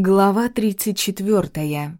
Глава 34.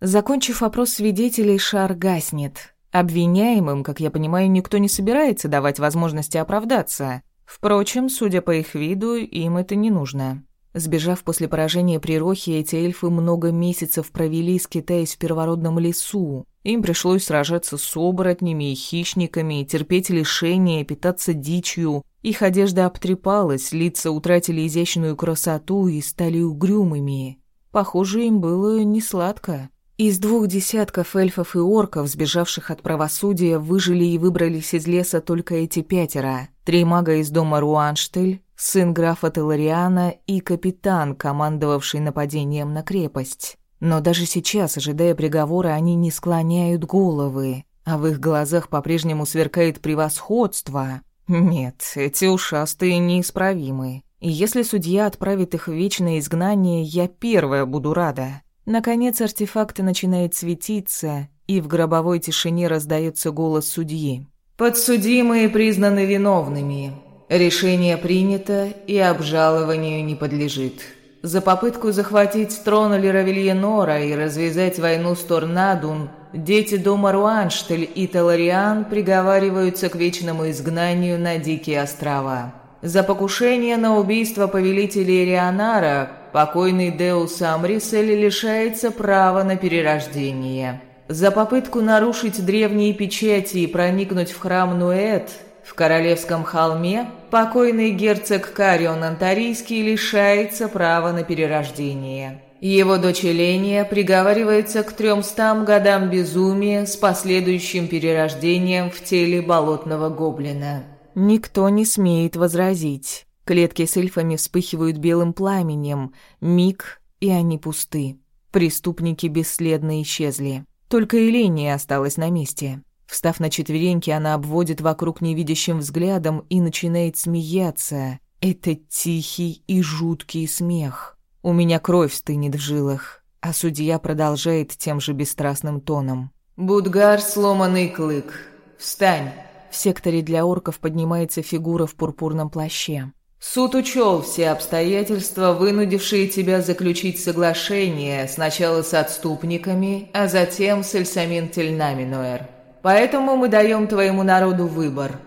Закончив опрос свидетелей, шар гаснет. Обвиняемым, как я понимаю, никто не собирается давать возможности оправдаться. Впрочем, судя по их виду, им это не нужно. Сбежав после поражения при Рохе, эти эльфы много месяцев провели, скитаясь в первородном лесу. Им пришлось сражаться с оборотнями и хищниками, терпеть лишения, питаться дичью. Их одежда обтрепалась, лица утратили изящную красоту и стали угрюмыми. Похоже, им было несладко. Из двух десятков эльфов и орков, сбежавших от правосудия, выжили и выбрались из леса только эти пятеро. Три мага из дома Руанштель, сын графа Телариана и капитан, командовавший нападением на крепость. Но даже сейчас, ожидая приговора, они не склоняют головы, а в их глазах по-прежнему сверкает превосходство. Нет, эти ушастые неисправимы. И если судья отправит их в вечное изгнание, я первая буду рада. Наконец артефакт начинает светиться, и в гробовой тишине раздается голос судьи. «Подсудимые признаны виновными. Решение принято и обжалованию не подлежит. За попытку захватить трон Леравильенора и развязать войну с Торнадун дети дома Руанштель и Талариан приговариваются к вечному изгнанию на Дикие острова». За покушение на убийство повелителя Рионара покойный Деус Амрисель лишается права на перерождение. За попытку нарушить древние печати и проникнуть в храм Нуэт в Королевском холме покойный герцог Карион Антарийский лишается права на перерождение. Его дочь Эления приговаривается к трёмстам годам безумия с последующим перерождением в теле болотного гоблина. Никто не смеет возразить. Клетки с эльфами вспыхивают белым пламенем. Миг, и они пусты. Преступники бесследно исчезли. Только Эления осталась на месте. Встав на четвереньки, она обводит вокруг невидящим взглядом и начинает смеяться. Это тихий и жуткий смех. У меня кровь стынет в жилах, а судья продолжает тем же бесстрастным тоном. «Будгар, сломанный клык, встань!» В секторе для орков поднимается фигура в пурпурном плаще. «Суд учел все обстоятельства, вынудившие тебя заключить соглашение сначала с отступниками, а затем с Эльсамин Тельнаминуэр. Поэтому мы даем твоему народу выбор.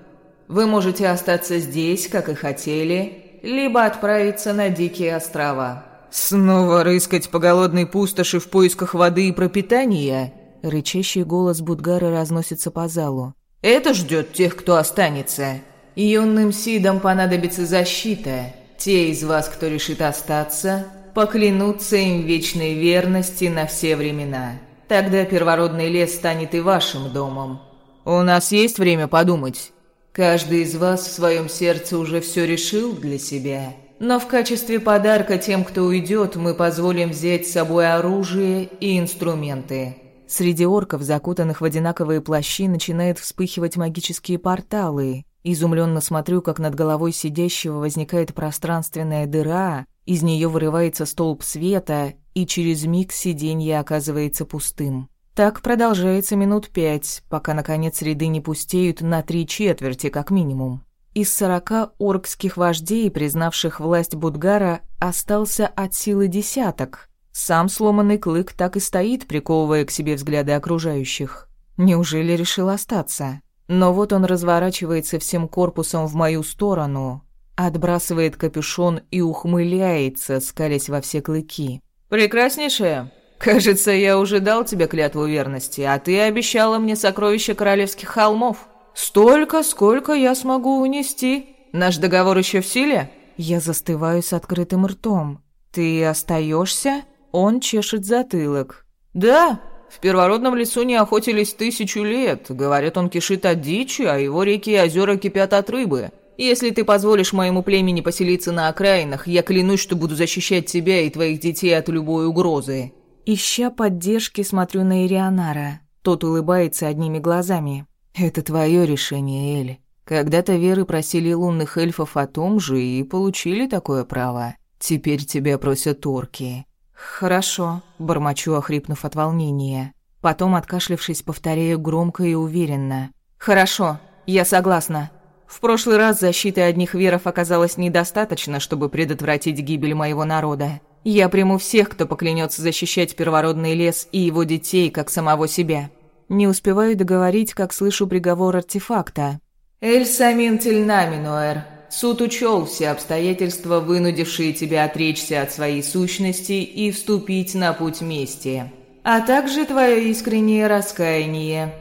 Вы можете остаться здесь, как и хотели, либо отправиться на Дикие острова». «Снова рыскать по голодной пустоши в поисках воды и пропитания?» Рычащий голос Будгара разносится по залу. Это ждет тех, кто останется. Юным Сидам понадобится защита. Те из вас, кто решит остаться, поклянутся им вечной верности на все времена. Тогда первородный лес станет и вашим домом. У нас есть время подумать. Каждый из вас в своем сердце уже все решил для себя. Но в качестве подарка тем, кто уйдет, мы позволим взять с собой оружие и инструменты. Среди орков, закутанных в одинаковые плащи, начинают вспыхивать магические порталы. Изумленно смотрю, как над головой сидящего возникает пространственная дыра, из нее вырывается столб света, и через миг сиденье оказывается пустым. Так продолжается минут пять, пока, наконец, ряды не пустеют на три четверти, как минимум. Из сорока оркских вождей, признавших власть Будгара, остался от силы десяток, сам сломанный клык так и стоит, приковывая к себе взгляды окружающих. Неужели решил остаться? Но вот он разворачивается всем корпусом в мою сторону, отбрасывает капюшон и ухмыляется, скалясь во все клыки. «Прекраснейшая, кажется, я уже дал тебе клятву верности, а ты обещала мне сокровища королевских холмов. Столько, сколько я смогу унести. Наш договор еще в силе?» Я застываю с открытым ртом. «Ты остаешься? Он чешет затылок. «Да, в первородном лесу не охотились тысячу лет. Говорят, он кишит от дичи, а его реки и озера кипят от рыбы. Если ты позволишь моему племени поселиться на окраинах, я клянусь, что буду защищать тебя и твоих детей от любой угрозы». Ища поддержки, смотрю на Ирионара. Тот улыбается одними глазами. «Это твое решение, Эль. Когда-то Веры просили лунных эльфов о том же и получили такое право. Теперь тебя просят орки. «Хорошо», — бормочу, охрипнув от волнения. Потом, откашлившись, повторяю громко и уверенно. «Хорошо, я согласна. В прошлый раз защиты одних веров оказалось недостаточно, чтобы предотвратить гибель моего народа. Я приму всех, кто поклянется защищать первородный лес и его детей, как самого себя. Не успеваю договорить, как слышу приговор артефакта. «Эль Самин Тельнаминуэр, суд учел все обстоятельства, вынудившие тебя отречься от своей сущности и вступить на путь мести, а также твое искреннее раскаяние.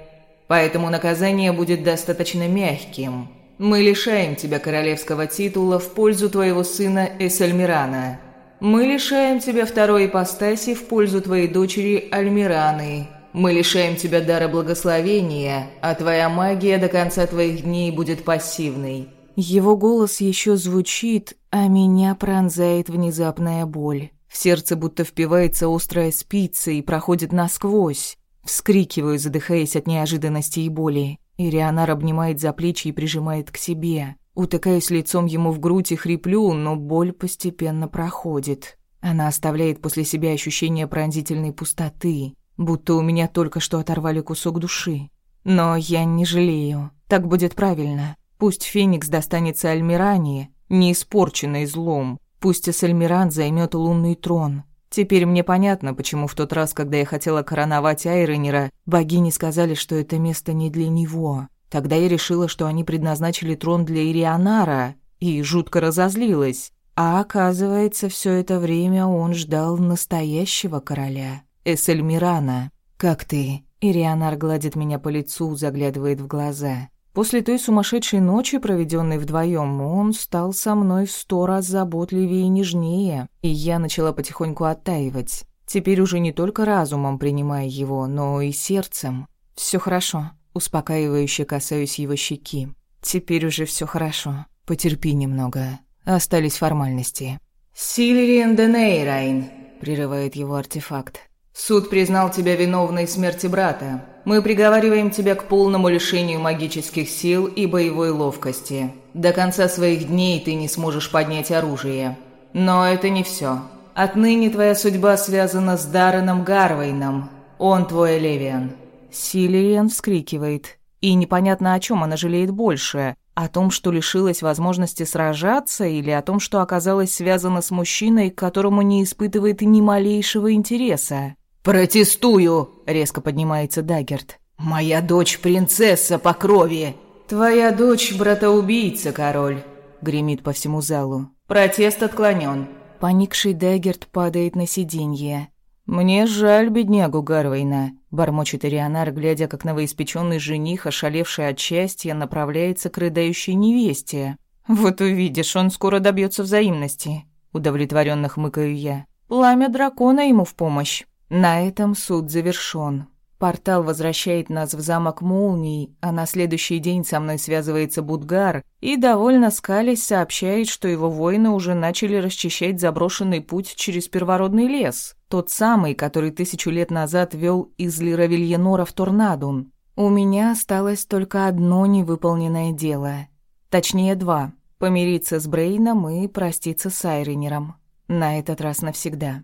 Поэтому наказание будет достаточно мягким. Мы лишаем тебя королевского титула в пользу твоего сына Эсальмирана. Мы лишаем тебя второй ипостаси в пользу твоей дочери Альмираны, мы лишаем тебя дара благословения, а твоя магия до конца твоих дней будет пассивной». Его голос еще звучит, а меня пронзает внезапная боль. В сердце будто впивается острая спица и проходит насквозь. Вскрикиваю, задыхаясь от неожиданности и боли. Ирианар обнимает за плечи и прижимает к себе. Утыкаюсь лицом ему в грудь и хриплю, но боль постепенно проходит. Она оставляет после себя ощущение пронзительной пустоты, будто у меня только что оторвали кусок души. Но я не жалею. Так будет правильно. Пусть Феникс достанется Альмиране, не испорченной злом. Пусть Эсальмиран займет лунный трон. Теперь мне понятно, почему в тот раз, когда я хотела короновать Айронера, богини сказали, что это место не для него. Тогда я решила, что они предназначили трон для Ирионара, и жутко разозлилась. А оказывается, все это время он ждал настоящего короля. Эсельмирана. Как ты?» Ирианар гладит меня по лицу, заглядывает в глаза. После той сумасшедшей ночи, проведенной вдвоем, он стал со мной в сто раз заботливее и нежнее, и я начала потихоньку оттаивать. Теперь уже не только разумом принимая его, но и сердцем. Все хорошо. Успокаивающе касаюсь его щеки. Теперь уже все хорошо. Потерпи немного. Остались формальности. «Сильриен Денейрайн», — прерывает его артефакт. Суд признал тебя виновной в смерти брата. Мы приговариваем тебя к полному лишению магических сил и боевой ловкости. До конца своих дней ты не сможешь поднять оружие. Но это не все. Отныне твоя судьба связана с Дарреном Гарвейном. Он твой Левиан. Силиен вскрикивает. И непонятно, о чем она жалеет больше. О том, что лишилась возможности сражаться, или о том, что оказалась связана с мужчиной, к которому не испытывает ни малейшего интереса. «Протестую!» — резко поднимается Даггерт. «Моя дочь принцесса по крови!» «Твоя дочь братоубийца, король!» — гремит по всему залу. «Протест отклонен. Поникший Даггерт падает на сиденье. «Мне жаль беднягу Гарвейна», — бормочет Ирианар, глядя, как новоиспеченный жених, ошалевший от счастья, направляется к рыдающей невесте. «Вот увидишь, он скоро добьется взаимности», — удовлетворенно хмыкаю я. «Пламя дракона ему в помощь». На этом суд завершён. Портал возвращает нас в замок молний, а на следующий день со мной связывается Будгар и, довольно скалясь, сообщает, что его воины уже начали расчищать заброшенный путь через первородный лес, тот самый, который тысячу лет назад вел из Лиравильенора в Торнадун. У меня осталось только одно невыполненное дело. Точнее, два. Помириться с Брейном и проститься с Айренером. На этот раз навсегда.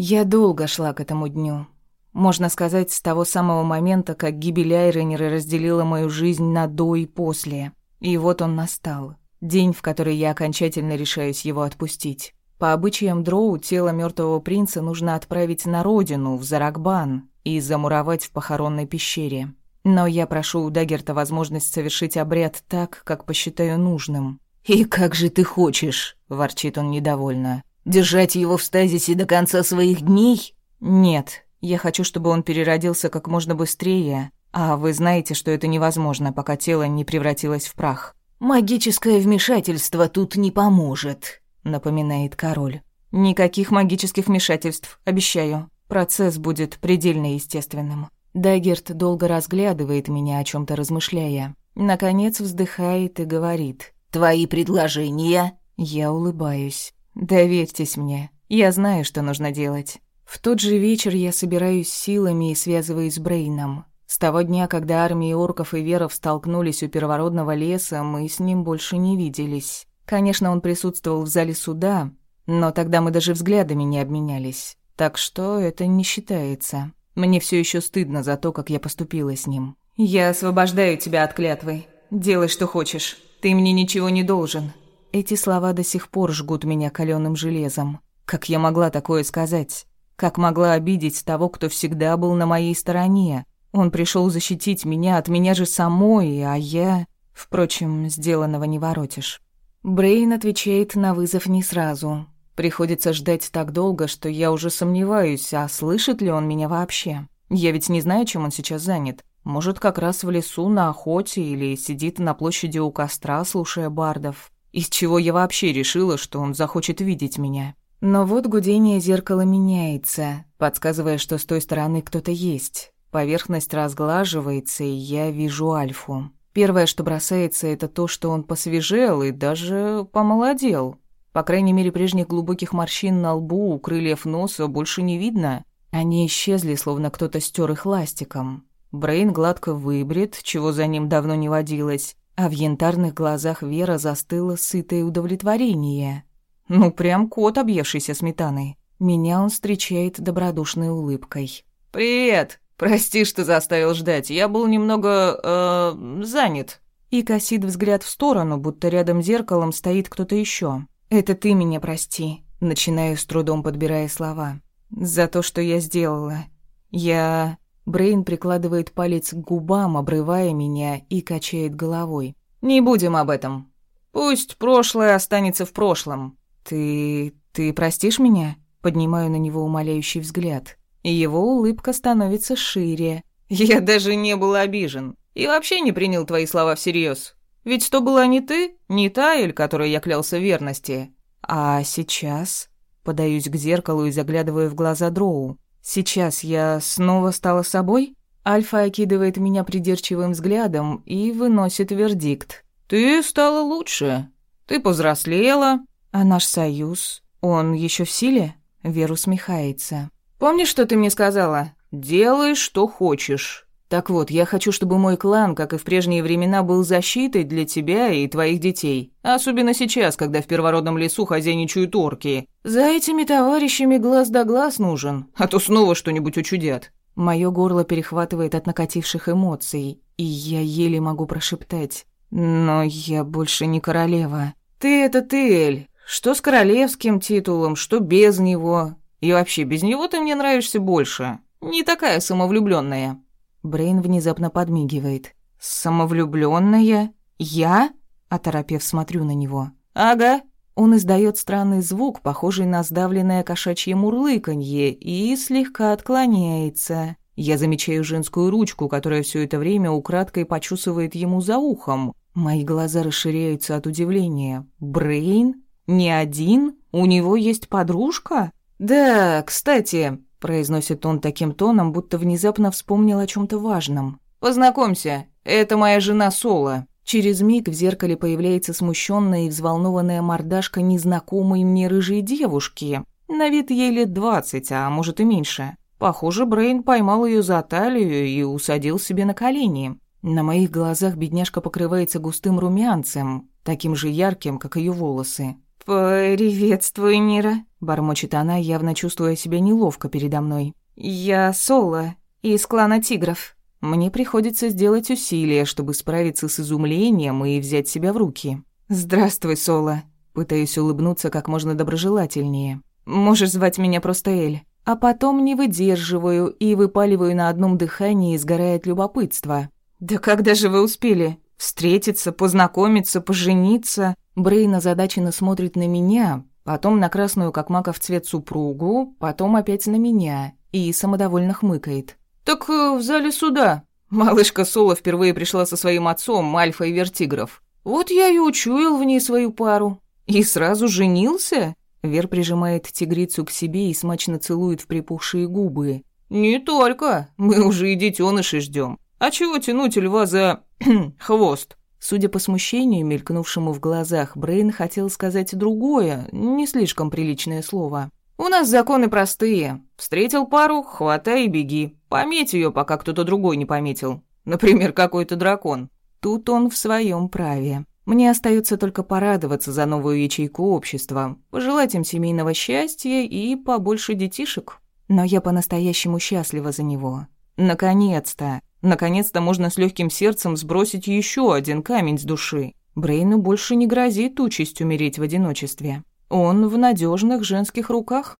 Я долго шла к этому дню. Можно сказать, с того самого момента, как гибель Айренера разделила мою жизнь на до и после. И вот он настал. День, в который я окончательно решаюсь его отпустить. По обычаям Дроу тело мертвого принца нужно отправить на родину, в Заракбан, и замуровать в похоронной пещере. Но я прошу у Дагерта возможность совершить обряд так, как посчитаю нужным. «И как же ты хочешь?» – ворчит он недовольно. Держать его в стазисе до конца своих дней? Нет, я хочу, чтобы он переродился как можно быстрее, а вы знаете, что это невозможно, пока тело не превратилось в прах. Магическое вмешательство тут не поможет, напоминает король. Никаких магических вмешательств, обещаю. Процесс будет предельно естественным. Дагерт долго разглядывает меня, о чем то размышляя. Наконец вздыхает и говорит. «Твои предложения?» Я улыбаюсь. «Доверьтесь мне, я знаю, что нужно делать». В тот же вечер я собираюсь силами и связываюсь с Брейном. С того дня, когда армии орков и веров столкнулись у первородного леса, мы с ним больше не виделись. Конечно, он присутствовал в зале суда, но тогда мы даже взглядами не обменялись. Так что это не считается. Мне все еще стыдно за то, как я поступила с ним. «Я освобождаю тебя от клятвы. Делай, что хочешь. Ты мне ничего не должен. Эти слова до сих пор жгут меня каленым железом. Как я могла такое сказать? Как могла обидеть того, кто всегда был на моей стороне? Он пришел защитить меня от меня же самой, а я... Впрочем, сделанного не воротишь. Брейн отвечает на вызов не сразу. Приходится ждать так долго, что я уже сомневаюсь, а слышит ли он меня вообще. Я ведь не знаю, чем он сейчас занят. Может, как раз в лесу на охоте или сидит на площади у костра, слушая бардов. Из чего я вообще решила, что он захочет видеть меня. Но вот гудение зеркала меняется, подсказывая, что с той стороны кто-то есть. Поверхность разглаживается, и я вижу Альфу. Первое, что бросается, это то, что он посвежел и даже помолодел. По крайней мере, прежних глубоких морщин на лбу у крыльев носа больше не видно. Они исчезли, словно кто-то стер их ластиком. Брейн гладко выбрит, чего за ним давно не водилось, а в янтарных глазах Вера застыло сытое удовлетворение. Ну, прям кот, объевшийся сметаной. Меня он встречает добродушной улыбкой. «Привет! Прости, что заставил ждать. Я был немного... Э, занят». И косит взгляд в сторону, будто рядом зеркалом стоит кто-то еще. «Это ты меня прости», — начинаю с трудом подбирая слова. «За то, что я сделала. Я...» Брейн прикладывает палец к губам, обрывая меня, и качает головой. «Не будем об этом. Пусть прошлое останется в прошлом. «Ты... ты простишь меня?» Поднимаю на него умоляющий взгляд. Его улыбка становится шире. «Я даже не был обижен. И вообще не принял твои слова всерьез. Ведь то была не ты, не та Эль, которой я клялся верности. А сейчас...» Подаюсь к зеркалу и заглядываю в глаза Дроу. «Сейчас я снова стала собой?» Альфа окидывает меня придирчивым взглядом и выносит вердикт. «Ты стала лучше. Ты повзрослела, «А наш союз, он еще в силе?» Вера усмехается. «Помнишь, что ты мне сказала? Делай, что хочешь. Так вот, я хочу, чтобы мой клан, как и в прежние времена, был защитой для тебя и твоих детей. Особенно сейчас, когда в первородном лесу хозяйничают орки. За этими товарищами глаз да глаз нужен, а то снова что-нибудь учудят». Моё горло перехватывает от накативших эмоций, и я еле могу прошептать. «Но я больше не королева». «Ты это ты, Эль. Что с королевским титулом, что без него. И вообще, без него ты мне нравишься больше. Не такая самовлюбленная. Брейн внезапно подмигивает. Самовлюбленная? Я? Оторопев, смотрю на него. Ага. Он издает странный звук, похожий на сдавленное кошачье мурлыканье, и слегка отклоняется. Я замечаю женскую ручку, которая все это время украдкой почесывает ему за ухом. Мои глаза расширяются от удивления. Брейн? «Не один? У него есть подружка?» «Да, кстати», — произносит он таким тоном, будто внезапно вспомнил о чем то важном. «Познакомься, это моя жена Соло». Через миг в зеркале появляется смущенная и взволнованная мордашка незнакомой мне рыжей девушки. На вид ей лет двадцать, а может и меньше. Похоже, Брейн поймал ее за талию и усадил себе на колени. На моих глазах бедняжка покрывается густым румянцем, таким же ярким, как ее волосы. «Приветствую, Нира», — бормочет она, явно чувствуя себя неловко передо мной. «Я Соло, из клана тигров». Мне приходится сделать усилия, чтобы справиться с изумлением и взять себя в руки. «Здравствуй, Соло», — пытаюсь улыбнуться как можно доброжелательнее. «Можешь звать меня просто Эль». А потом не выдерживаю и выпаливаю на одном дыхании, сгорая от любопытства. «Да когда же вы успели? Встретиться, познакомиться, пожениться?» Брейн озадаченно смотрит на меня, потом на красную, как маков цвет, супругу, потом опять на меня и самодовольно хмыкает. «Так э, в зале суда. Малышка Соло впервые пришла со своим отцом, Альфа и Вертигров. Вот я и учуял в ней свою пару. И сразу женился?» Вер прижимает тигрицу к себе и смачно целует в припухшие губы. «Не только. Мы уже и детенышей ждем. А чего тянуть льва за... хвост?» Судя по смущению, мелькнувшему в глазах, Брейн хотел сказать другое, не слишком приличное слово. «У нас законы простые. Встретил пару, хватай и беги. Пометь ее, пока кто-то другой не пометил. Например, какой-то дракон». Тут он в своем праве. Мне остается только порадоваться за новую ячейку общества, пожелать им семейного счастья и побольше детишек. Но я по-настоящему счастлива за него. Наконец-то! Наконец-то можно с легким сердцем сбросить еще один камень с души. Брейну больше не грозит участь умереть в одиночестве. Он в надежных женских руках.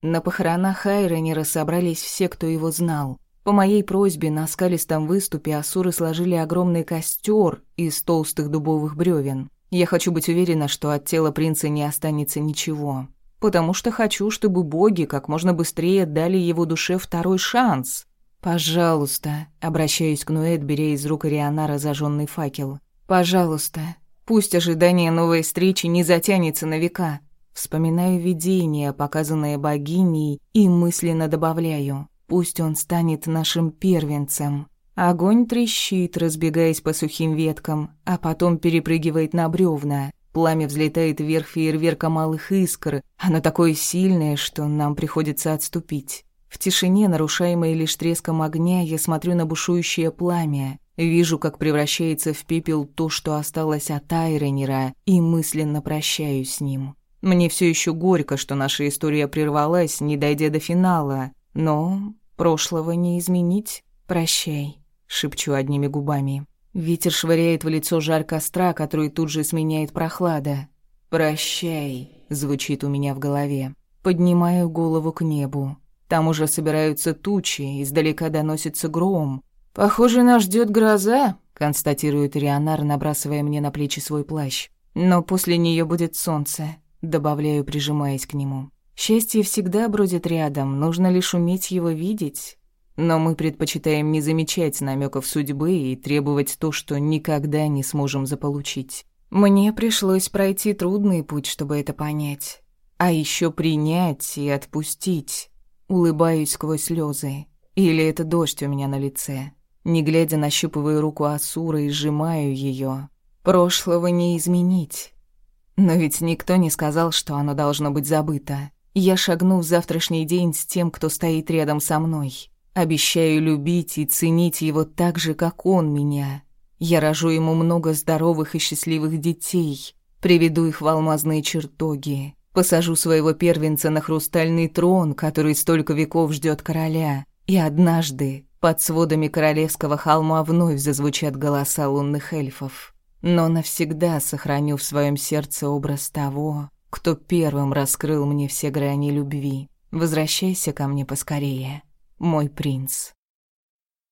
На похоронах Хайренера собрались все, кто его знал. По моей просьбе на скалистом выступе асуры сложили огромный костер из толстых дубовых бревен. Я хочу быть уверена, что от тела принца не останется ничего. Потому что хочу, чтобы боги как можно быстрее дали его душе второй шанс. «Пожалуйста», — обращаюсь к Нуэт, беря из рук Арианара зажженный факел. «Пожалуйста, пусть ожидание новой встречи не затянется на века». Вспоминаю видение, показанное богиней, и мысленно добавляю. Пусть он станет нашим первенцем. Огонь трещит, разбегаясь по сухим веткам, а потом перепрыгивает на бревна. Пламя взлетает вверх фейерверка малых искр. Оно такое сильное, что нам приходится отступить. В тишине, нарушаемой лишь треском огня, я смотрю на бушующее пламя, вижу, как превращается в пепел то, что осталось от Айренера, и мысленно прощаюсь с ним. Мне все еще горько, что наша история прервалась, не дойдя до финала, но прошлого не изменить. Прощай, шепчу одними губами. Ветер швыряет в лицо жар костра, который тут же сменяет прохлада. «Прощай», — звучит у меня в голове. Поднимаю голову к небу. Там уже собираются тучи, издалека доносится гром. «Похоже, нас ждет гроза», — констатирует Рионар, набрасывая мне на плечи свой плащ. «Но после нее будет солнце», — добавляю, прижимаясь к нему. «Счастье всегда бродит рядом, нужно лишь уметь его видеть». Но мы предпочитаем не замечать намеков судьбы и требовать то, что никогда не сможем заполучить. Мне пришлось пройти трудный путь, чтобы это понять. А еще принять и отпустить. Улыбаюсь сквозь слезы. Или это дождь у меня на лице. Не глядя, нащупываю руку Асура и сжимаю ее. Прошлого не изменить. Но ведь никто не сказал, что оно должно быть забыто. Я шагну в завтрашний день с тем, кто стоит рядом со мной. Обещаю любить и ценить его так же, как он меня. Я рожу ему много здоровых и счастливых детей. Приведу их в алмазные чертоги. Посажу своего первенца на хрустальный трон, который столько веков ждет короля. И однажды под сводами королевского холма вновь зазвучат голоса лунных эльфов. Но навсегда сохраню в своем сердце образ того, кто первым раскрыл мне все грани любви. Возвращайся ко мне поскорее, мой принц.